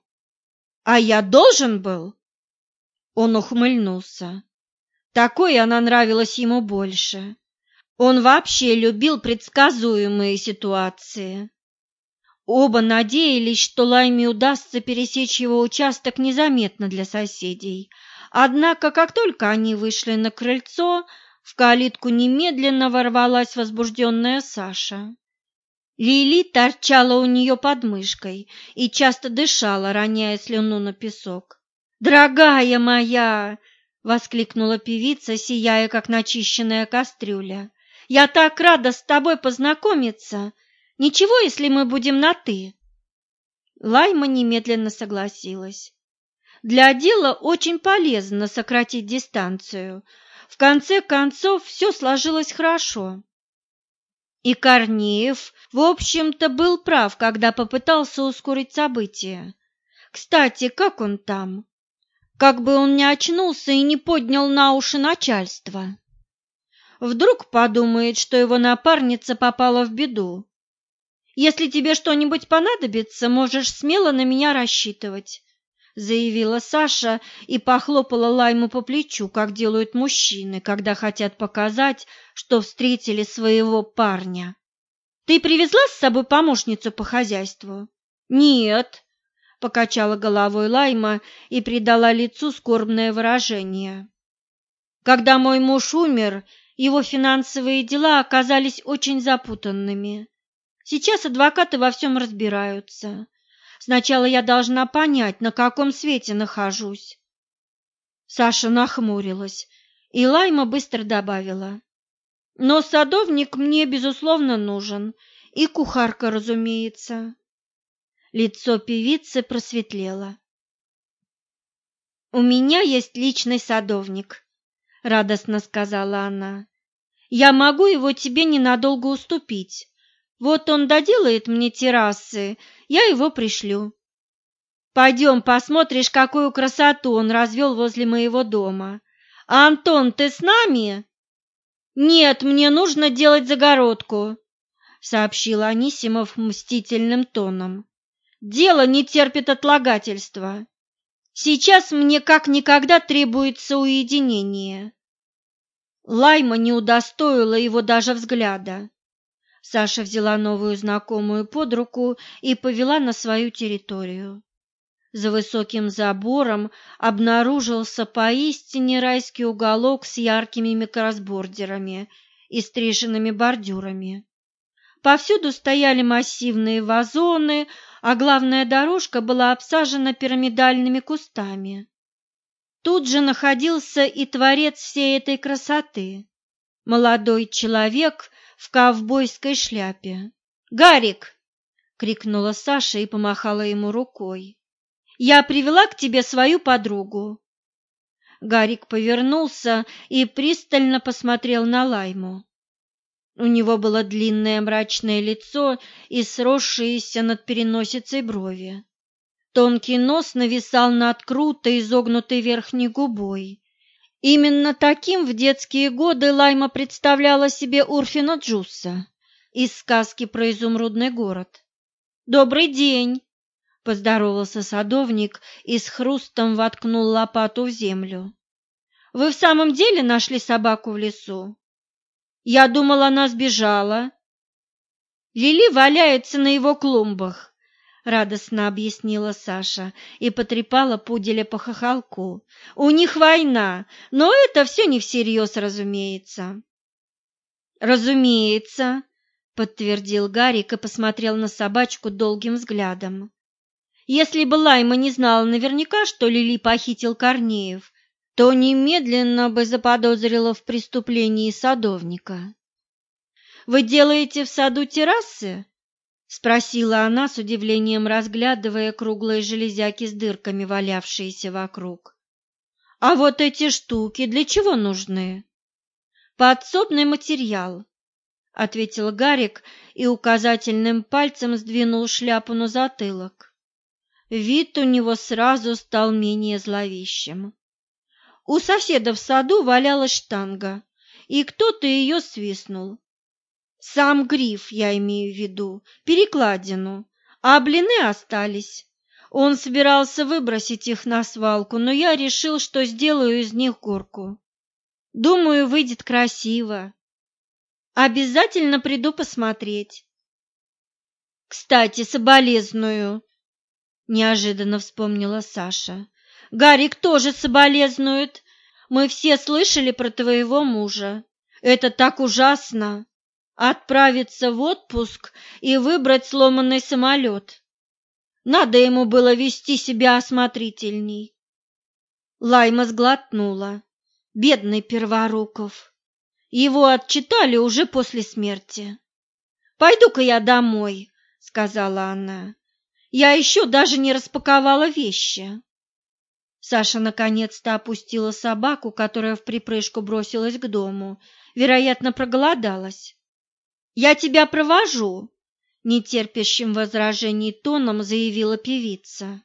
А я должен был? Он ухмыльнулся. Такой она нравилась ему больше. Он вообще любил предсказуемые ситуации. Оба надеялись, что Лайме удастся пересечь его участок незаметно для соседей. Однако, как только они вышли на крыльцо, в калитку немедленно ворвалась возбужденная Саша. Лили торчала у нее под мышкой и часто дышала, роняя слюну на песок. «Дорогая моя!» — воскликнула певица, сияя, как начищенная кастрюля. «Я так рада с тобой познакомиться! Ничего, если мы будем на «ты»?» Лайма немедленно согласилась. Для дела очень полезно сократить дистанцию. В конце концов, все сложилось хорошо. И Корнеев, в общем-то, был прав, когда попытался ускорить события. Кстати, как он там? Как бы он не очнулся и не поднял на уши начальства. Вдруг подумает, что его напарница попала в беду. Если тебе что-нибудь понадобится, можешь смело на меня рассчитывать заявила Саша и похлопала Лайму по плечу, как делают мужчины, когда хотят показать, что встретили своего парня. Ты привезла с собой помощницу по хозяйству? Нет, покачала головой Лайма и придала лицу скорбное выражение. Когда мой муж умер, его финансовые дела оказались очень запутанными. Сейчас адвокаты во всем разбираются. Сначала я должна понять, на каком свете нахожусь. Саша нахмурилась, и Лайма быстро добавила. Но садовник мне, безусловно, нужен, и кухарка, разумеется. Лицо певицы просветлело. «У меня есть личный садовник», — радостно сказала она. «Я могу его тебе ненадолго уступить. Вот он доделает мне террасы, я его пришлю. Пойдем посмотришь, какую красоту он развел возле моего дома. Антон, ты с нами?» «Нет, мне нужно делать загородку», — сообщил Анисимов мстительным тоном. «Дело не терпит отлагательства. Сейчас мне как никогда требуется уединение». Лайма не удостоила его даже взгляда. Саша взяла новую знакомую под руку и повела на свою территорию. За высоким забором обнаружился поистине райский уголок с яркими микросбордерами и стриженными бордюрами. Повсюду стояли массивные вазоны, а главная дорожка была обсажена пирамидальными кустами. Тут же находился и творец всей этой красоты – молодой человек в ковбойской шляпе. «Гарик!» – крикнула Саша и помахала ему рукой. «Я привела к тебе свою подругу!» Гарик повернулся и пристально посмотрел на Лайму. У него было длинное мрачное лицо и сросшиеся над переносицей брови. Тонкий нос нависал над круто изогнутой верхней губой. Именно таким в детские годы Лайма представляла себе Урфина Джусса из сказки про изумрудный город. «Добрый день!» – поздоровался садовник и с хрустом воткнул лопату в землю. «Вы в самом деле нашли собаку в лесу?» Я думала, она сбежала. Лили валяется на его клумбах, радостно объяснила Саша и потрепала пуделя по хохолку. У них война, но это все не всерьез, разумеется. Разумеется, подтвердил Гарик и посмотрел на собачку долгим взглядом. Если бы Лайма не знала наверняка, что Лили похитил Корнеев, то немедленно бы заподозрила в преступлении садовника. «Вы делаете в саду террасы?» — спросила она с удивлением, разглядывая круглые железяки с дырками, валявшиеся вокруг. «А вот эти штуки для чего нужны?» «Подсобный материал», — ответил Гарик и указательным пальцем сдвинул шляпу на затылок. Вид у него сразу стал менее зловещим. У соседа в саду валялась штанга, и кто-то ее свистнул. Сам гриф, я имею в виду, перекладину, а блины остались. Он собирался выбросить их на свалку, но я решил, что сделаю из них горку. Думаю, выйдет красиво. Обязательно приду посмотреть. Кстати, соболезную, неожиданно вспомнила Саша. Гарик тоже соболезнует. Мы все слышали про твоего мужа. Это так ужасно. Отправиться в отпуск и выбрать сломанный самолет. Надо ему было вести себя осмотрительней. Лайма сглотнула. Бедный Перворуков. Его отчитали уже после смерти. «Пойду-ка я домой», — сказала она. «Я еще даже не распаковала вещи». Саша наконец-то опустила собаку, которая в припрыжку бросилась к дому. Вероятно, проголодалась. «Я тебя провожу!» — нетерпящим возражений тоном заявила певица.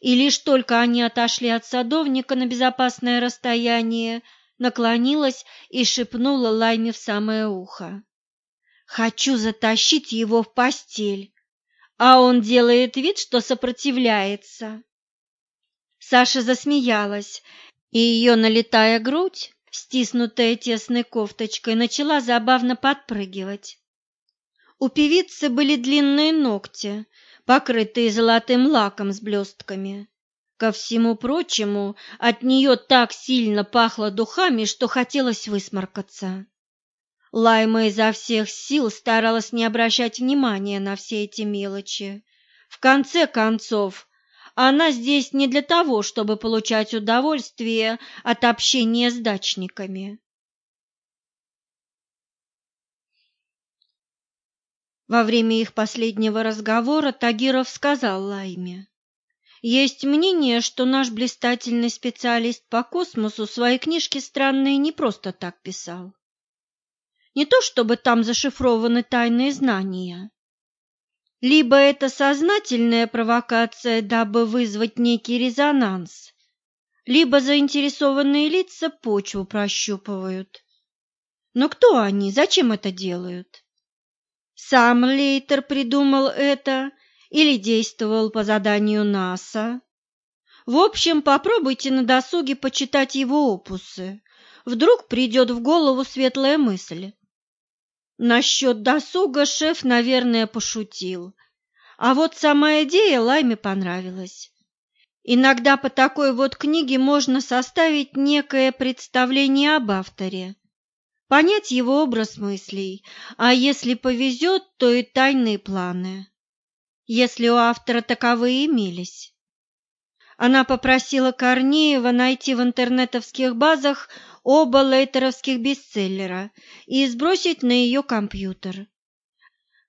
И лишь только они отошли от садовника на безопасное расстояние, наклонилась и шепнула Лайме в самое ухо. «Хочу затащить его в постель!» А он делает вид, что сопротивляется. Саша засмеялась, и ее налитая грудь, стиснутая тесной кофточкой, начала забавно подпрыгивать. У певицы были длинные ногти, покрытые золотым лаком с блестками. Ко всему прочему, от нее так сильно пахло духами, что хотелось высморкаться. Лайма изо всех сил старалась не обращать внимания на все эти мелочи. В конце концов, она здесь не для того, чтобы получать удовольствие от общения с дачниками. Во время их последнего разговора Тагиров сказал Лайме, Есть мнение, что наш блистательный специалист по космосу свои книжки странные не просто так писал. Не то чтобы там зашифрованы тайные знания. Либо это сознательная провокация, дабы вызвать некий резонанс, либо заинтересованные лица почву прощупывают. Но кто они, зачем это делают? Сам Лейтер придумал это или действовал по заданию НАСА? В общем, попробуйте на досуге почитать его опусы. Вдруг придет в голову светлая мысль. Насчет досуга шеф, наверное, пошутил. А вот сама идея Лайме понравилась. Иногда по такой вот книге можно составить некое представление об авторе, понять его образ мыслей, а если повезет, то и тайные планы, если у автора таковые имелись. Она попросила Корнеева найти в интернетовских базах оба лейтеровских бестселлера и сбросить на ее компьютер.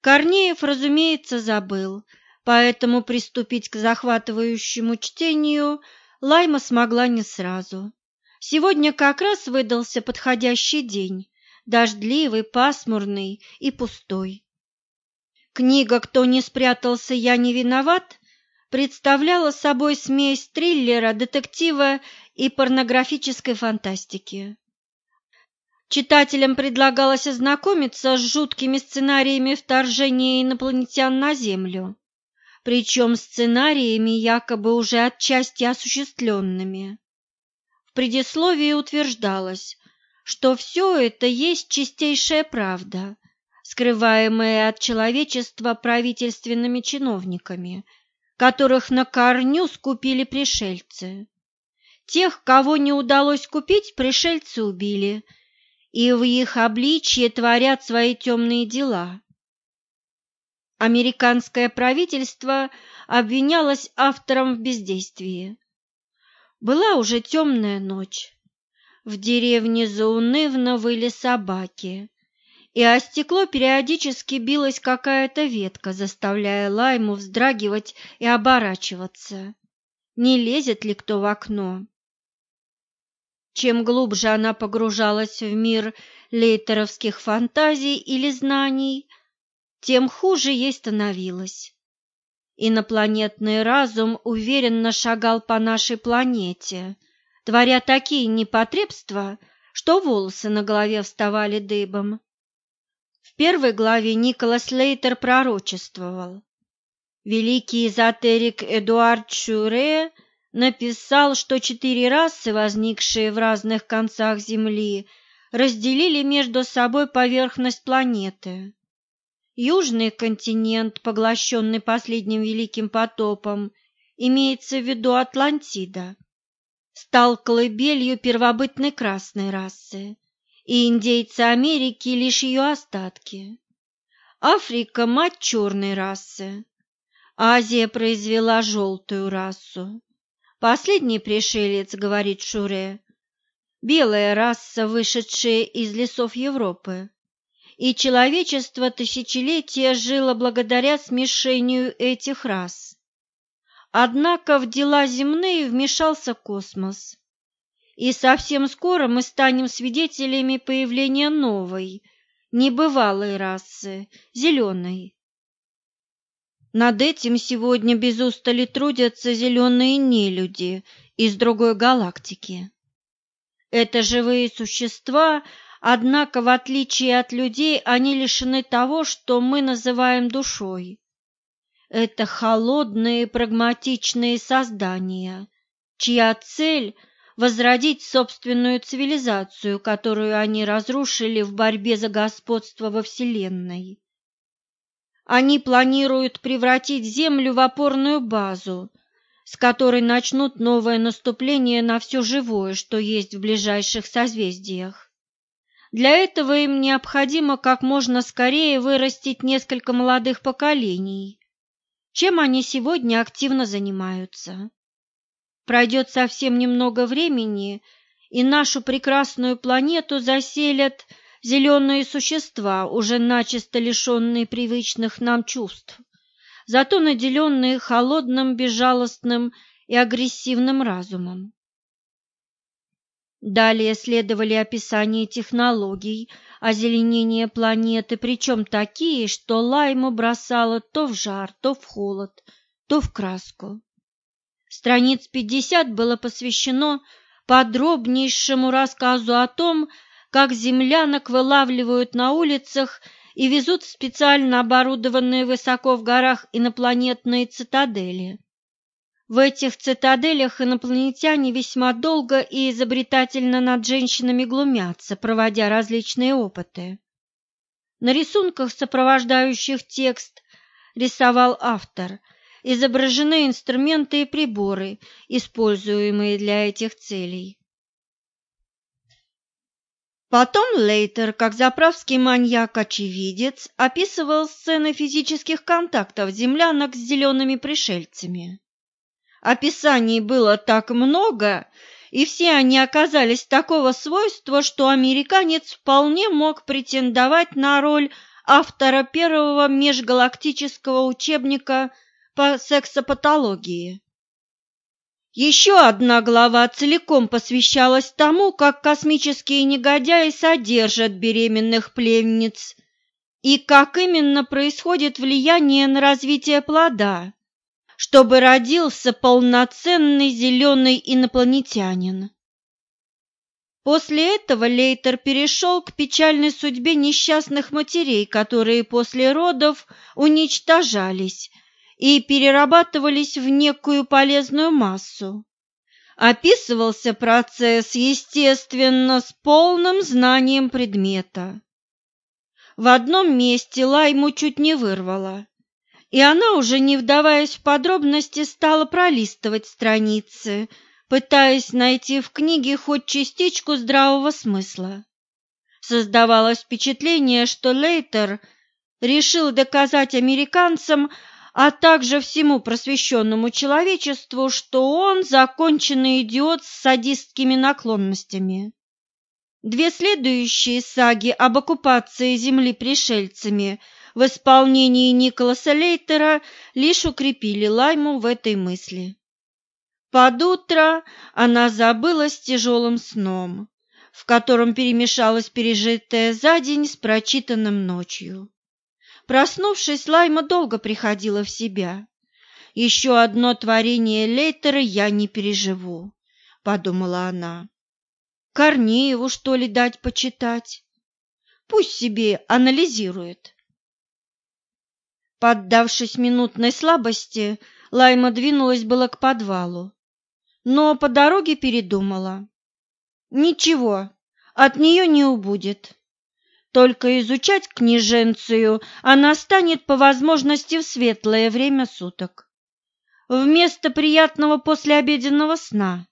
Корнеев, разумеется, забыл, поэтому приступить к захватывающему чтению Лайма смогла не сразу. Сегодня как раз выдался подходящий день, дождливый, пасмурный и пустой. Книга «Кто не спрятался, я не виноват» представляла собой смесь триллера, детектива и порнографической фантастики. Читателям предлагалось ознакомиться с жуткими сценариями вторжения инопланетян на Землю, причем сценариями якобы уже отчасти осуществленными. Предисловии утверждалось, что все это есть чистейшая правда, скрываемая от человечества правительственными чиновниками, которых на корню скупили пришельцы. Тех, кого не удалось купить, пришельцы убили, и в их обличье творят свои темные дела. Американское правительство обвинялось автором в бездействии. Была уже темная ночь. В деревне заунывно выли собаки, и о стекло периодически билась какая-то ветка, заставляя Лайму вздрагивать и оборачиваться. Не лезет ли кто в окно? Чем глубже она погружалась в мир лейтеровских фантазий или знаний, тем хуже ей становилось. Инопланетный разум уверенно шагал по нашей планете, творя такие непотребства, что волосы на голове вставали дыбом. В первой главе Николас Лейтер пророчествовал. Великий эзотерик Эдуард Шуре – написал, что четыре расы, возникшие в разных концах Земли, разделили между собой поверхность планеты. Южный континент, поглощенный последним великим потопом, имеется в виду Атлантида, стал колыбелью первобытной красной расы, и индейцы Америки лишь ее остатки. Африка – мать черной расы, Азия произвела желтую расу. Последний пришелец, говорит Шуре, белая раса, вышедшая из лесов Европы, и человечество тысячелетия жило благодаря смешению этих рас. Однако в дела земные вмешался космос, и совсем скоро мы станем свидетелями появления новой, небывалой расы, зеленой. Над этим сегодня без устали трудятся зеленые нелюди из другой галактики. Это живые существа, однако, в отличие от людей, они лишены того, что мы называем душой. Это холодные прагматичные создания, чья цель – возродить собственную цивилизацию, которую они разрушили в борьбе за господство во Вселенной. Они планируют превратить Землю в опорную базу, с которой начнут новое наступление на все живое, что есть в ближайших созвездиях. Для этого им необходимо как можно скорее вырастить несколько молодых поколений, чем они сегодня активно занимаются. Пройдет совсем немного времени, и нашу прекрасную планету заселят зеленые существа, уже начисто лишенные привычных нам чувств, зато наделенные холодным, безжалостным и агрессивным разумом. Далее следовали описания технологий озеленения планеты, причем такие, что Лайму бросало то в жар, то в холод, то в краску. Страниц пятьдесят было посвящено подробнейшему рассказу о том, как землянок вылавливают на улицах и везут в специально оборудованные высоко в горах инопланетные цитадели. В этих цитаделях инопланетяне весьма долго и изобретательно над женщинами глумятся, проводя различные опыты. На рисунках, сопровождающих текст, рисовал автор, изображены инструменты и приборы, используемые для этих целей. Потом Лейтер, как заправский маньяк-очевидец, описывал сцены физических контактов землянок с зелеными пришельцами. Описаний было так много, и все они оказались такого свойства, что американец вполне мог претендовать на роль автора первого межгалактического учебника по сексопатологии. Еще одна глава целиком посвящалась тому, как космические негодяи содержат беременных пленниц и как именно происходит влияние на развитие плода чтобы родился полноценный зеленый инопланетянин. После этого Лейтер перешел к печальной судьбе несчастных матерей, которые после родов уничтожались и перерабатывались в некую полезную массу. Описывался процесс, естественно, с полным знанием предмета. В одном месте Лайму чуть не вырвало и она, уже не вдаваясь в подробности, стала пролистывать страницы, пытаясь найти в книге хоть частичку здравого смысла. Создавалось впечатление, что Лейтер решил доказать американцам, а также всему просвещенному человечеству, что он законченный идиот с садистскими наклонностями. Две следующие саги об оккупации земли пришельцами – в исполнении Николаса Лейтера лишь укрепили Лайму в этой мысли. Под утро она забылась тяжелым сном, в котором перемешалось пережитое за день с прочитанным ночью. Проснувшись, Лайма долго приходила в себя. «Еще одно творение Лейтера я не переживу», — подумала она. «Корнееву, что ли, дать почитать? Пусть себе анализирует». Поддавшись минутной слабости, Лайма двинулась было к подвалу, но по дороге передумала. Ничего, от нее не убудет. Только изучать книженцию она станет по возможности в светлое время суток. Вместо приятного послеобеденного сна.